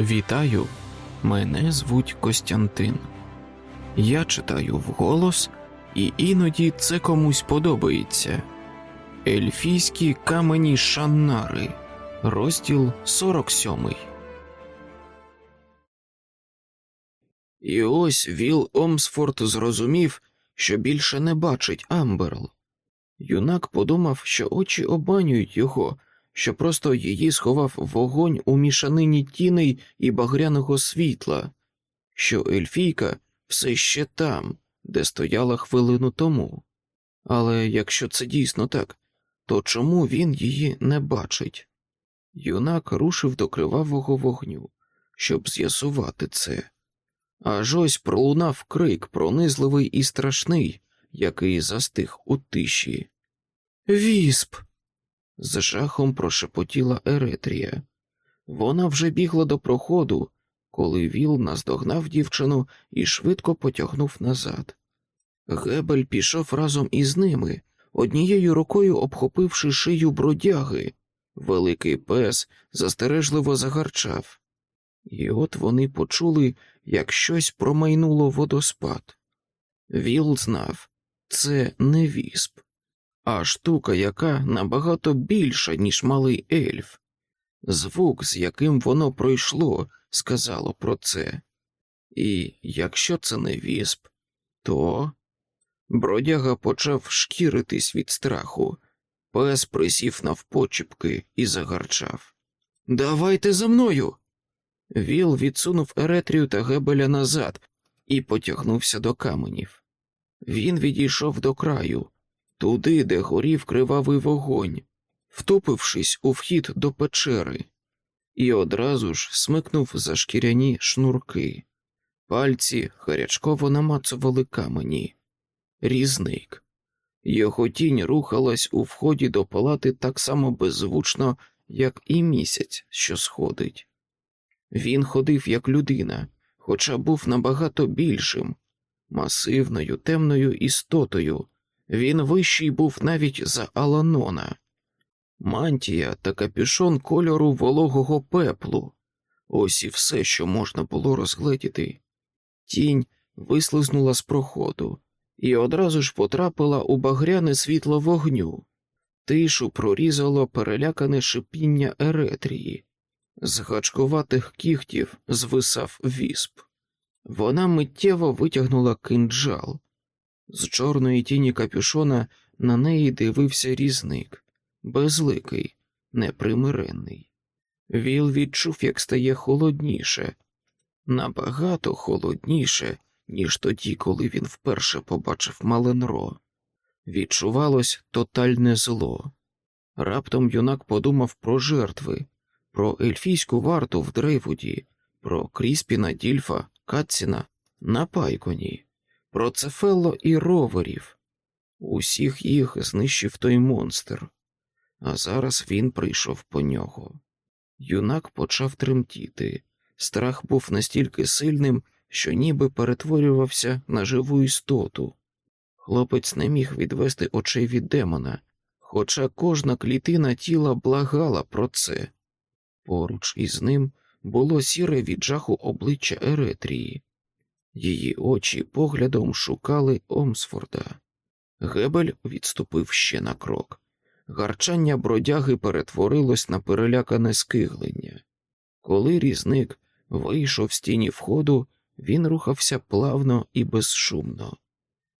Вітаю, мене звуть Костянтин. Я читаю вголос, і іноді це комусь подобається. Ельфійські камені Шаннари, розділ 47. І ось Віл Омсфорд зрозумів, що більше не бачить Амберл. Юнак подумав, що очі обманюють його, що просто її сховав вогонь у мішанині тіней і багряного світла, що ельфійка все ще там, де стояла хвилину тому. Але якщо це дійсно так, то чому він її не бачить? Юнак рушив до кривавого вогню, щоб з'ясувати це. Аж ось пролунав крик, пронизливий і страшний, який застиг у тиші. Вісп. З жахом прошепотіла Еретрія. Вона вже бігла до проходу, коли Віл наздогнав дівчину і швидко потягнув назад. Гебель пішов разом із ними, однією рукою обхопивши шию бродяги. Великий пес застережливо загарчав. І от вони почули, як щось промайнуло водоспад. Віл знав, це не вісп, а штука, яка набагато більша, ніж малий ельф. Звук, з яким воно пройшло, сказало про це. І якщо це не вісп, то бродяга почав шкіритись від страху. Пес присів навпочіпки і загарчав. Давайте за мною. Віл відсунув Еретрію та Гебеля назад і потягнувся до каменів. Він відійшов до краю, туди, де горів кривавий вогонь, втупившись у вхід до печери, і одразу ж смикнув за шкіряні шнурки. Пальці гарячково намацували камені. Різник. Його тінь рухалась у вході до палати так само беззвучно, як і місяць, що сходить. Він ходив як людина, хоча був набагато більшим, масивною, темною істотою. Він вищий був навіть за Аланона, мантія та капюшон кольору вологого пеплу. Ось і все, що можна було розгледіти. Тінь вислизнула з проходу і одразу ж потрапила у багряне світло вогню. Тишу прорізало перелякане шипіння еретрії. З гачкуватих кігтів звисав вісп. Вона миттєво витягнула кинджал. З чорної тіні капюшона на неї дивився різник, безликий, непримиренний. Віл відчув, як стає холодніше, набагато холодніше, ніж тоді, коли він вперше побачив Маленро. Відчувалось тотальне зло. Раптом юнак подумав про жертви, про ельфійську варту в Дрейвуді, про Кріспіна, Дільфа, Катціна на Пайконі, про Цефелло і роверів. Усіх їх знищив той монстр, а зараз він прийшов по нього. Юнак почав тремтіти. Страх був настільки сильним, що ніби перетворювався на живу істоту. Хлопець не міг відвести очей від демона, хоча кожна клітина тіла благала про це. Поруч із ним було сіре від жаху обличчя Еретрії. Її очі поглядом шукали Омсфорда. Гебель відступив ще на крок. Гарчання бродяги перетворилось на перелякане скиглення. Коли різник вийшов з тіні входу, він рухався плавно і безшумно.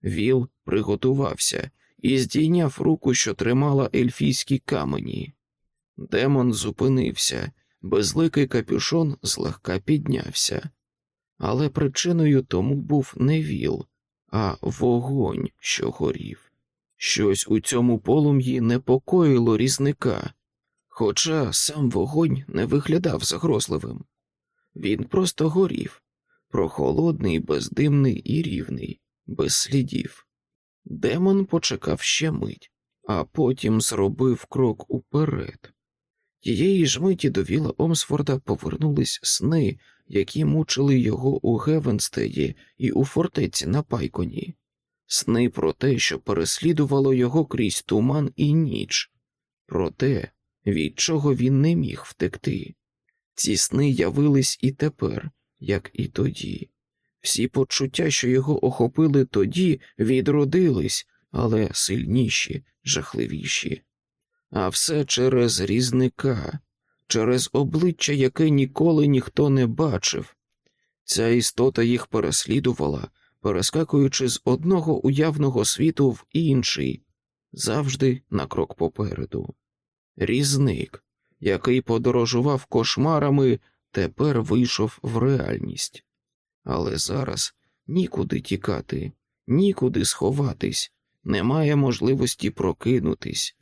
Віл приготувався і здійняв руку, що тримала ельфійські камені. Демон зупинився, безликий капюшон злегка піднявся, але причиною тому був не віл, а вогонь, що горів. Щось у цьому полум'ї непокоїло різника, хоча сам вогонь не виглядав загрозливим. Він просто горів, прохолодний, бездимний і рівний, без слідів. Демон почекав ще мить, а потім зробив крок уперед. Тієї ж миті до Віла Омсфорда повернулись сни, які мучили його у Гевенстеді і у фортеці на Пайконі, сни про те, що переслідувало його крізь туман і ніч, про те, від чого він не міг втекти. Ці сни явились і тепер, як і тоді. Всі почуття, що його охопили тоді, відродились, але сильніші, жахливіші. А все через різника, через обличчя, яке ніколи ніхто не бачив. Ця істота їх переслідувала, перескакуючи з одного уявного світу в інший, завжди на крок попереду. Різник, який подорожував кошмарами, тепер вийшов в реальність. Але зараз нікуди тікати, нікуди сховатись, немає можливості прокинутись,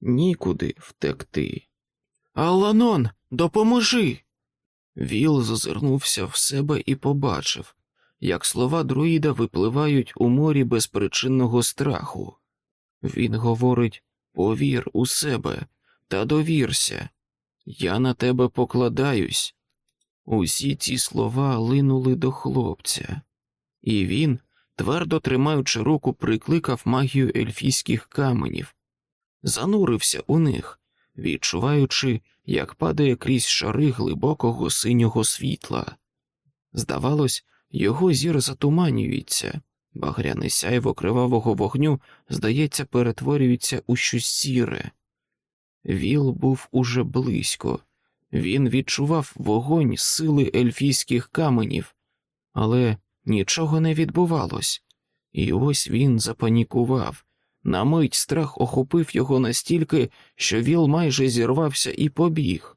нікуди втекти. Аланон, допоможи. Віл зазирнувся в себе і побачив, як слова друїда випливають у морі безпричинного страху. Він говорить повір у себе та довірся, я на тебе покладаюсь. Усі ці слова линули до хлопця, і він, твердо тримаючи руку, прикликав магію ельфійських каменів, занурився у них, відчуваючи, як падає крізь шари глибокого синього світла. Здавалось, його зір затуманюється, багряне сяйво кривавого вогню, здається, перетворюється у щось сіре. Віл був уже близько, він відчував вогонь сили ельфійських каменів, але нічого не відбувалось, і ось він запанікував. На мить страх охопив його настільки, що Віл майже зірвався і побіг.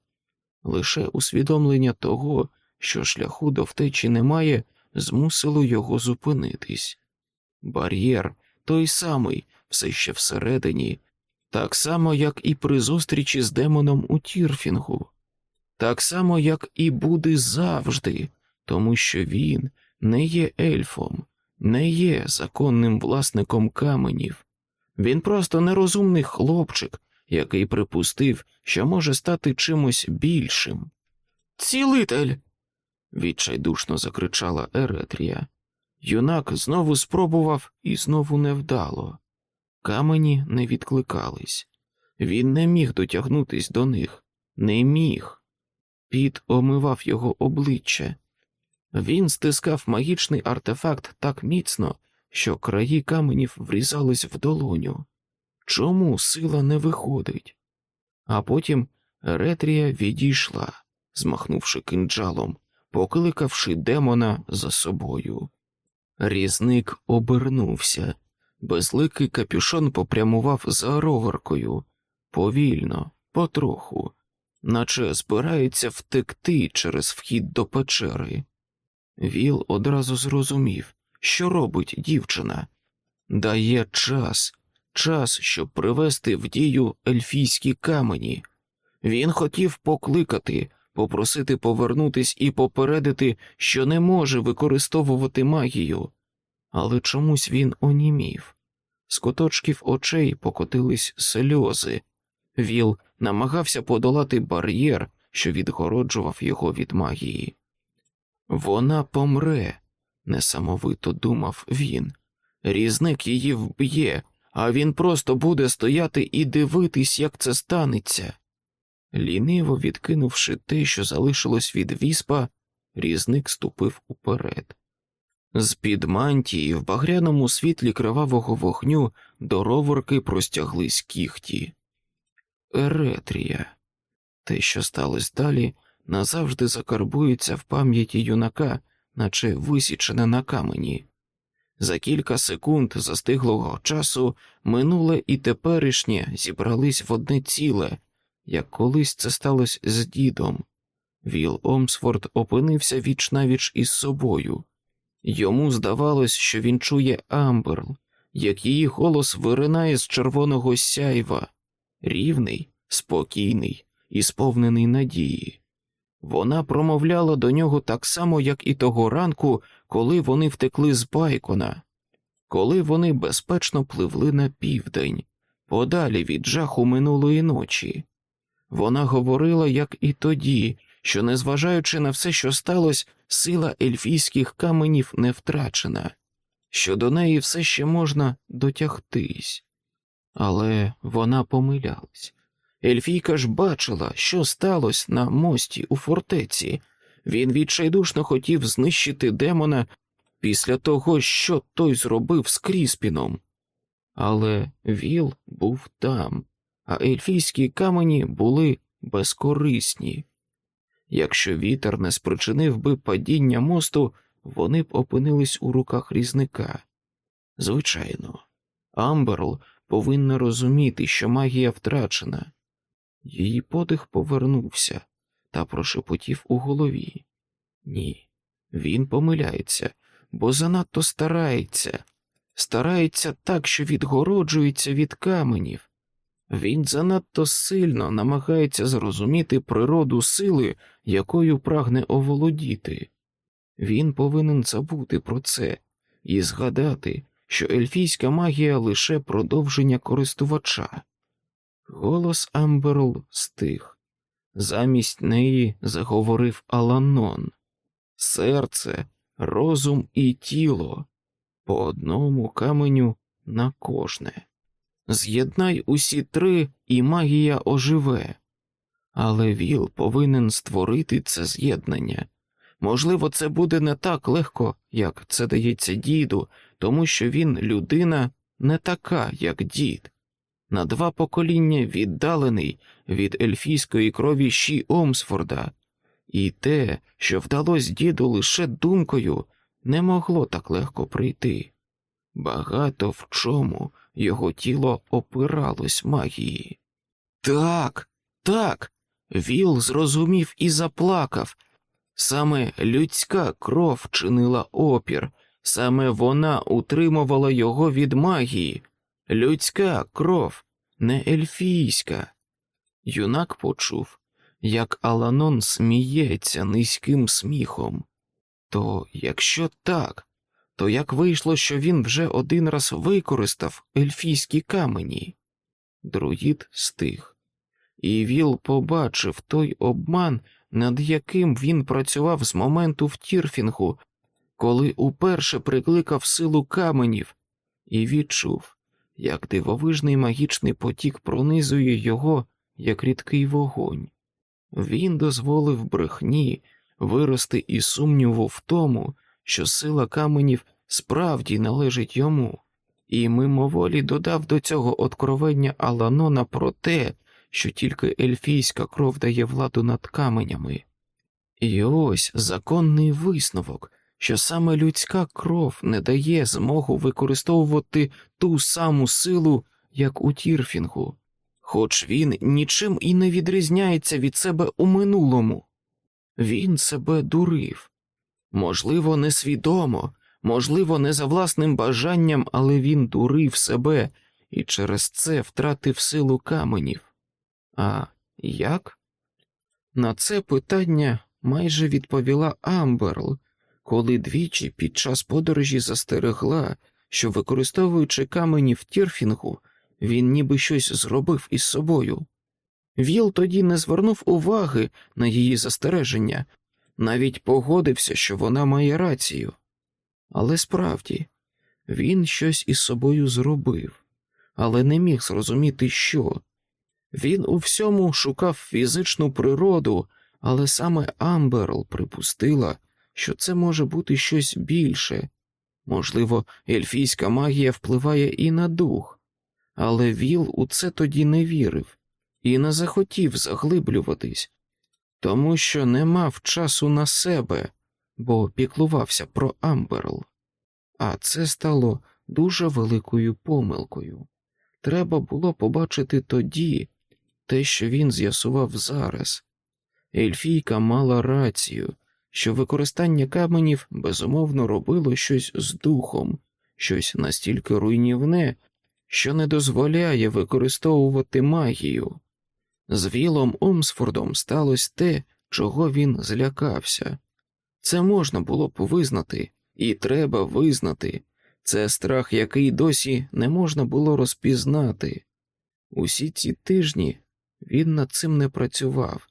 Лише усвідомлення того, що шляху до втечі немає, змусило його зупинитись. Бар'єр той самий, все ще всередині, так само, як і при зустрічі з демоном у Тірфінгу, так само, як і буде завжди, тому що він не є ельфом, не є законним власником каменів. Він просто нерозумний хлопчик, який припустив, що може стати чимось більшим. Цілитель. відчайдушно закричала Еретрія. Юнак знову спробував і знову невдало. Камені не відкликались. Він не міг дотягнутись до них, не міг. Піт омивав його обличчя. Він стискав магічний артефакт так міцно, що краї каменів врізались в долоню. Чому сила не виходить? А потім Ретрія відійшла, змахнувши кинджалом, покликавши демона за собою. Різник обернувся, безликий капюшон попрямував за рогаркою, повільно, потроху, наче збирається втекти через вхід до печери. Віл одразу зрозумів, що робить дівчина, дає час, час, щоб привести в дію ельфійські камені. Він хотів покликати, попросити повернутись і попередити, що не може використовувати магію, але чомусь він онімів. З куточків очей покотились сльози. Віл намагався подолати бар'єр, що відгороджував його від магії. Вона помре, несамовито думав він. Різник її вб'є, а він просто буде стояти і дивитись, як це станеться. Ліниво відкинувши те, що залишилось від віспа, різник ступив уперед. З під мантії в багряному світлі кривавого вогню до роворки простяглись кіхті. Еретрія. Те, що сталося далі, назавжди закарбується в пам'яті юнака, наче висічене на камені. За кілька секунд застиглого часу минуле і теперішнє зібрались в одне ціле, як колись це сталося з дідом. Віл Омсфорд опинився віч навіч із собою. Йому здавалось, що він чує Амберл, як її голос виринає з червоного сяйва, рівний, спокійний і сповнений надії. Вона промовляла до нього так само, як і того ранку, коли вони втекли з Байкона, коли вони безпечно пливли на південь, подалі від жаху минулої ночі. Вона говорила, як і тоді, що, незважаючи на все, що сталося, сила ельфійських каменів не втрачена, що до неї все ще можна дотягтись. Але вона помилялась. Ельфійка ж бачила, що сталося на мості у фортеці. Він відчайдушно хотів знищити демона після того, що той зробив з Кріспіном. Але Віл був там, а ельфійські камені були безкорисні. Якщо вітер не спричинив би падіння мосту, вони б опинились у руках різника. Звичайно, Амберл повинна розуміти, що магія втрачена. Її подих повернувся та прошепотів у голові. Ні, він помиляється, бо занадто старається, старається так, що відгороджується від каменів. Він занадто сильно намагається зрозуміти природу сили, якою прагне оволодіти. Він повинен забути про це і згадати, що ельфійська магія лише продовження користувача. Голос Амберл стих. Замість неї заговорив Аланон серце, розум і тіло по одному каменю на кожне. З'єднай усі три, і магія оживе, але Віл повинен створити це з'єднання. Можливо, це буде не так легко, як це дається діду, тому що він людина не така, як дід. На два покоління віддалений від ельфійської крові Ші Омсфорда, і те, що вдалося діду лише думкою, не могло так легко прийти. Багато в чому його тіло опиралось магії. Так, так, Віл зрозумів і заплакав. Саме людська кров чинила опір, саме вона утримувала його від магії. Людська кров, не ельфійська. Юнак почув, як Аланон сміється низьким сміхом. То якщо так, то як вийшло, що він вже один раз використав ельфійські камені? Друїд стих, і Віл побачив той обман, над яким він працював з моменту в Тірфінгу, коли уперше прикликав силу каменів, і відчув, як дивовижний магічний потік пронизує його, як рідкий вогонь. Він дозволив брехні вирости і сумніву в тому, що сила каменів справді належить йому, і мимоволі додав до цього откровення Аланона про те, що тільки ельфійська кров дає владу над каменями. І ось законний висновок, що саме людська кров не дає змогу використовувати ту саму силу, як у Тірфінгу, хоч він нічим і не відрізняється від себе у минулому. Він себе дурив, можливо, несвідомо, можливо, не за власним бажанням, але він дурив себе і через це втратив силу каменів. А як? На це питання майже відповіла Амберл, коли двічі під час подорожі застерегла, що, використовуючи камені в Тірфінгу, він ніби щось зробив із собою. Віл тоді не звернув уваги на її застереження, навіть погодився, що вона має рацію. Але справді він щось із собою зробив, але не міг зрозуміти, що. Він у всьому шукав фізичну природу, але саме Амберл припустила, що це може бути щось більше. Можливо, ельфійська магія впливає і на дух, але Віл у це тоді не вірив і не захотів заглиблюватись, тому що не мав часу на себе, бо піклувався про Амберл. А це стало дуже великою помилкою. Треба було побачити тоді те, що він з'ясував зараз. Ельфійка мала рацію, що використання каменів безумовно робило щось з духом, щось настільки руйнівне, що не дозволяє використовувати магію. З Вілом Омсфордом сталося те, чого він злякався. Це можна було б визнати, і треба визнати це страх, який досі не можна було розпізнати. Усі ці тижні він над цим не працював,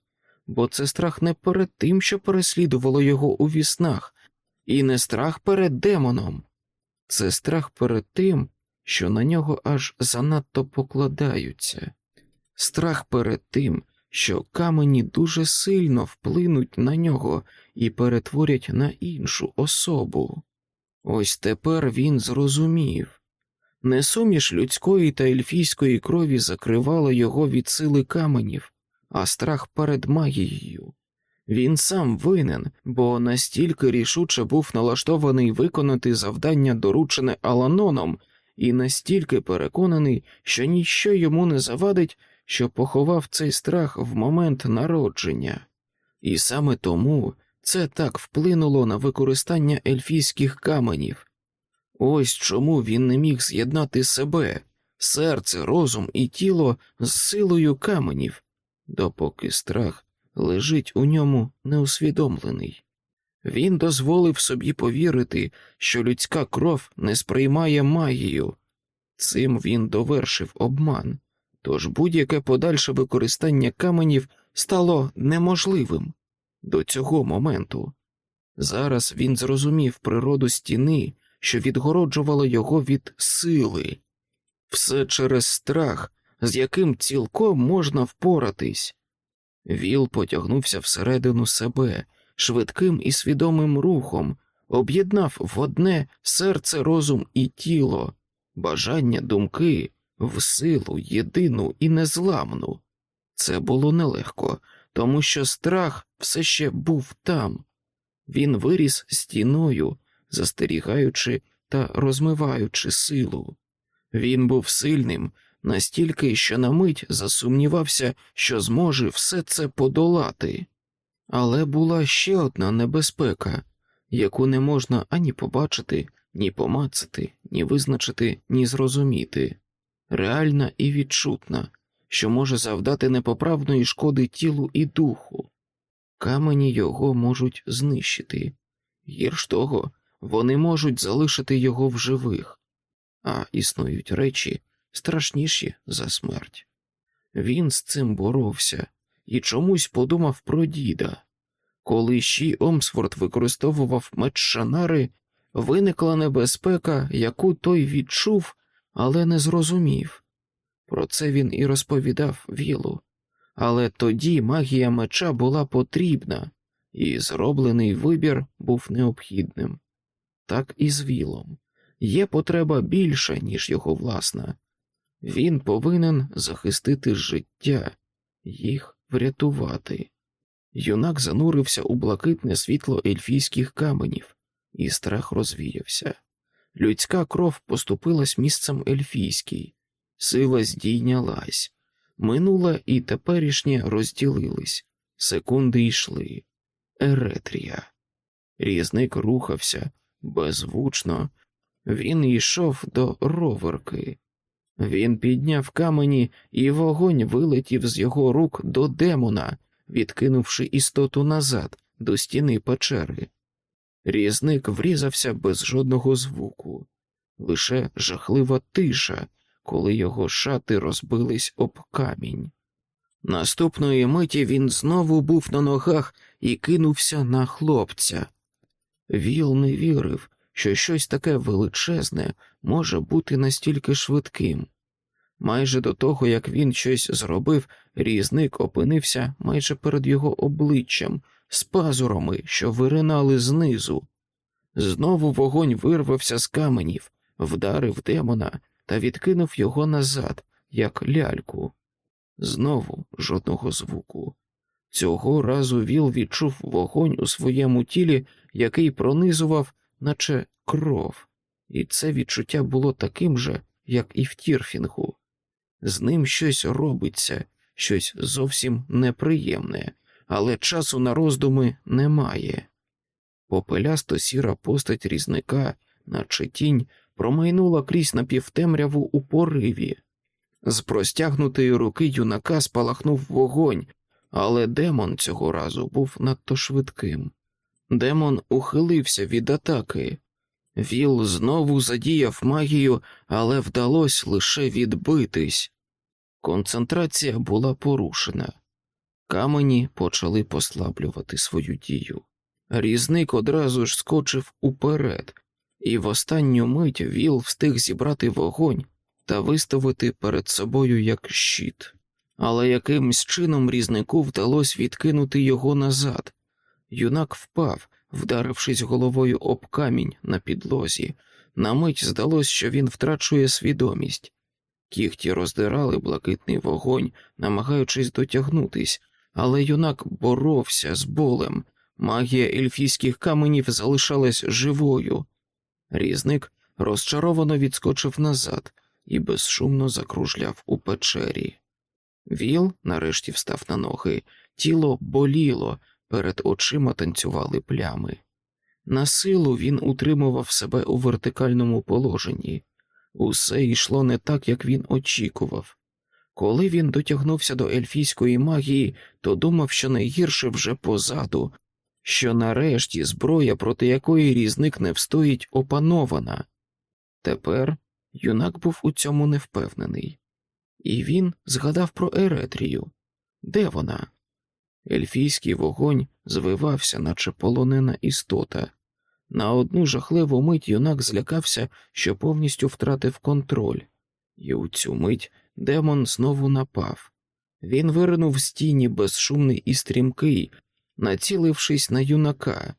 бо це страх не перед тим, що переслідувало його у віснах, і не страх перед демоном, це страх перед тим, що на нього аж занадто покладаються. страх перед тим, що камені дуже сильно вплинуть на нього і перетворять на іншу особу. Ось тепер він зрозумів несуміш людської та ельфійської крові закривала його від сили каменів, а страх перед магією. Він сам винен, бо настільки рішуче був налаштований виконати завдання, доручене Аланоном, і настільки переконаний, що ніщо йому не завадить, що поховав цей страх в момент народження. І саме тому це так вплинуло на використання ельфійських каменів. Ось чому він не міг з'єднати себе, серце, розум і тіло з силою каменів, допоки страх лежить у ньому неусвідомлений. Він дозволив собі повірити, що людська кров не сприймає магію. Цим він довершив обман, тож будь-яке подальше використання каменів стало неможливим до цього моменту. Зараз він зрозумів природу стіни, що відгороджувала його від сили, все через страх, з яким цілком можна впоратись. Віл потягнувся всередину себе швидким і свідомим рухом, об'єднав в одне серце, розум і тіло, бажання думки в силу єдину і незламну. Це було нелегко, тому що страх все ще був там. Він виріс стіною, застерігаючи та розмиваючи силу. Він був сильним настільки, що на мить засумнівався, що зможе все це подолати. Але була ще одна небезпека, яку не можна ані побачити, ні помацати, ні визначити, ні зрозуміти, реальна і відчутна, що може завдати непоправної шкоди тілу і духу. Камені його можуть знищити, гірш того, вони можуть залишити його в живих, а існують речі страшніші за смерть. Він з цим боровся і чомусь подумав про діда. Коли Ші Омсфорд використовував меч Шанари, виникла небезпека, яку той відчув, але не зрозумів. Про це він і розповідав Вілу. Але тоді магія меча була потрібна, і зроблений вибір був необхідним. Так і з Вілом. Є потреба більша, ніж його власна. Він повинен захистити життя, їх врятувати. Юнак занурився у блакитне світло ельфійських каменів, і страх розвіявся. Людська кров поступилась місцем ельфійській, сила здійнялась, минула і теперішнє розділились, секунди йшли. Еретрія. Різник рухався беззвучно, він йшов до роверки. Він підняв камені, і вогонь вилетів з його рук до демона, відкинувши істоту назад до стіни печери. Різник врізався без жодного звуку, лише жахлива тиша, коли його шати розбились об камінь. Наступної миті він знову був на ногах і кинувся на хлопця. Віл не вірив, що щось таке величезне може бути настільки швидким. Майже до того, як він щось зробив, різник опинився майже перед його обличчям, з пазурами, що виринали знизу. Знову вогонь вирвався з каменів, вдарив демона та відкинув його назад, як ляльку. Знову жодного звуку. Цього разу Віл відчув вогонь у своєму тілі, який пронизував, наче кров, і це відчуття було таким же, як і в Тірфінгу. З ним щось робиться, щось зовсім неприємне, але часу на роздуми немає. Попелясто сіра постать різника, наче тінь, промайнула крізь напівтемряву у пориві. З простягнутої руки юнака спалахнув вогонь, але демон цього разу був надто швидким. Демон ухилився від атаки. Віл знову задіяв магію, але вдалося лише відбитись. Концентрація була порушена. Камені почали послаблювати свою дію. Різник одразу ж скочив уперед, і в останню мить Віл встиг зібрати вогонь та виставити перед собою як щит. але якимсь чином різнику вдалося відкинути його назад. Юнак впав, вдарившись головою об камінь на підлозі. На мить здалось, що він втрачує свідомість. Кіхті роздирали блакитний вогонь, намагаючись дотягнутись, але юнак боровся з болем. Магія ельфійських каменів залишалась живою. Різник розчаровано відскочив назад і безшумно закружляв у печері. Віл нарешті встав на ноги, тіло боліло, перед очима танцювали плями. На силу він утримував себе у вертикальному положенні. Усе йшло не так, як він очікував. Коли він дотягнувся до ельфійської магії, то думав, що найгірше вже позаду, що нарешті зброя, проти якої різник не встоїть, опанована. Тепер юнак був у цьому невпевнений, і він згадав про Еретрію. Де вона? Ельфійський вогонь звивався, наче полонена істота. На одну жахливу мить юнак злякався, що повністю втратив контроль, і у цю мить демон знову напав. Він виринув з тіні безшумний і стрімкий, націлившись на юнака.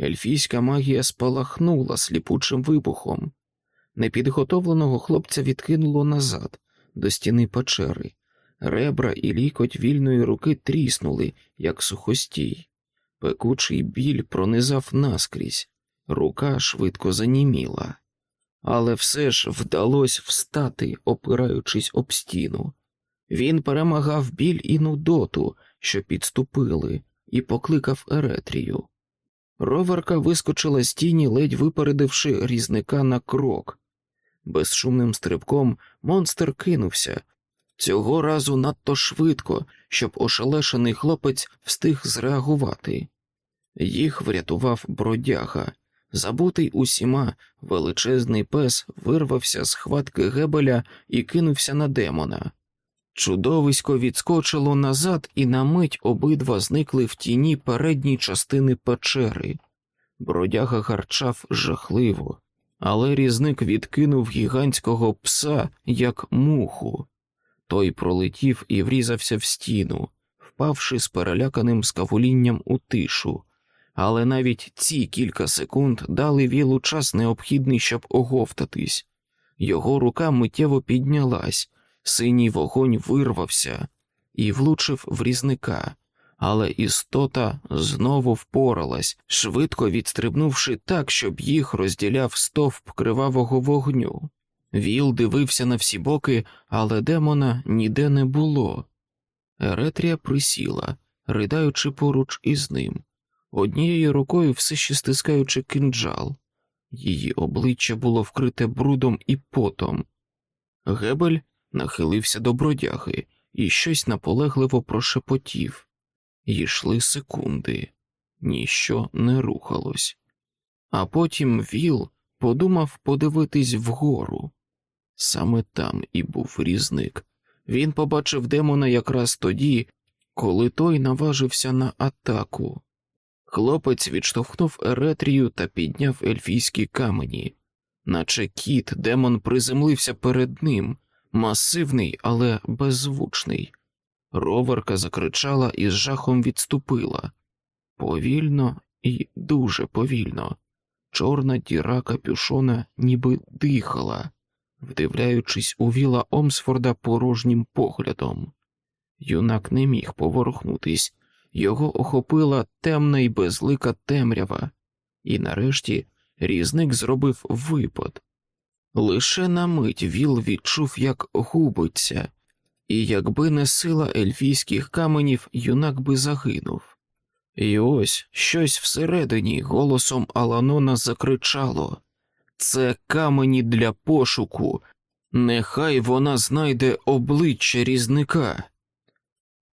Ельфійська магія спалахнула сліпучим вибухом. Непідготовленого хлопця відкинуло назад, до стіни печери. Ребра і лікоть вільної руки тріснули, як сухостій. Пекучий біль пронизав наскрізь, рука швидко заніміла, але все ж вдалося встати, опираючись об стіну. Він перемагав біль і нудоту, що підступили, і покликав Еретрію. Роверка вискочила з тіні, ледь випередивши різника на крок. Безшумним стрибком монстр кинувся, цього разу надто швидко, щоб ошелешений хлопець встиг зреагувати. Їх врятував бродяга. Забутий усіма, величезний пес вирвався з хватки гебеля і кинувся на демона. Чудовисько відскочило назад, і на мить обидва зникли в тіні передньої частини печери. Бродяга гарчав жахливо, але різник відкинув гігантського пса як муху. Той пролетів і врізався в стіну, впавши з переляканим скавулінням у тишу, але навіть ці кілька секунд дали вілу час необхідний, щоб оговтатись. Його рука миттєво піднялась, синій вогонь вирвався і влучив в різника, але істота знову впоралась, швидко відстрибнувши так, щоб їх розділяв стовп кривавого вогню. Віл дивився на всі боки, але демона ніде не було. Еретрія присіла, ридаючи поруч із ним, однією рукою все ще стискаючи кинджал. Її обличчя було вкрите брудом і потом. Гебель нахилився до бродяги і щось наполегливо прошепотів. Йшли секунди, ніщо не рухалось. А потім Віл подумав подивитись вгору. Саме там і був різник. Він побачив демона якраз тоді, коли той наважився на атаку. Хлопець відштовхнув Еретрію та підняв ельфійські камені, наче кіт, демон приземлився перед ним, масивний, але беззвучний. Роверка закричала і з жахом відступила повільно і дуже повільно. Чорна діра капюшона ніби дихала вдивляючись у віла Омсфорда порожнім поглядом. Юнак не міг поворухнутись, його охопила темна й безлика темрява, і нарешті різник зробив випад. Лише на мить Віл відчув, як губиться, і якби не сила ельфійських каменів, юнак би загинув. І ось щось всередині голосом Аланона закричало це камені для пошуку. Нехай вона знайде обличчя різника.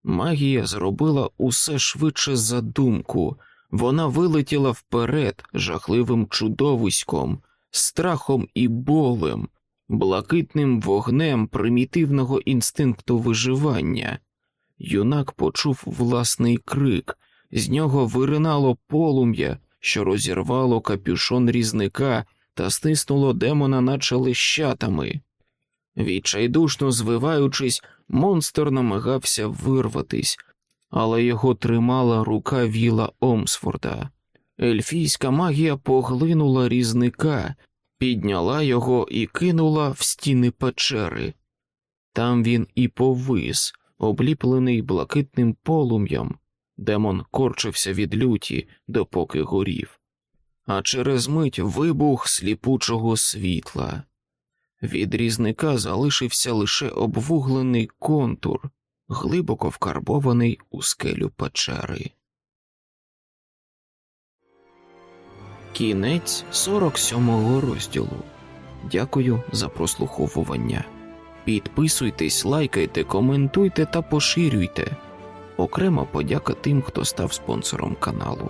Магія зробила усе швидше за думку. Вона вилетіла вперед жахливим чудовиськом, страхом і болем, блакитним вогнем примітивного інстинкту виживання. Юнак почув власний крик, з нього виринало полум'я, що розірвало капюшон різника та стиснуло демона, наче лищатами. Відчайдушно звиваючись, монстр намагався вирватись, але його тримала рука віла Омсфорда. Ельфійська магія поглинула різника, підняла його і кинула в стіни печери. Там він і повис, обліплений блакитним полум'ям. Демон корчився від люті, допоки горів. А через мить вибух сліпучого світла. Від різника залишився лише обвуглений контур, глибоко вкарбований у скелю печери. Кінець 47-го розділу. Дякую за прослуховування. Підписуйтесь, лайкайте, коментуйте та поширюйте. Окрема подяка тим, хто став спонсором каналу.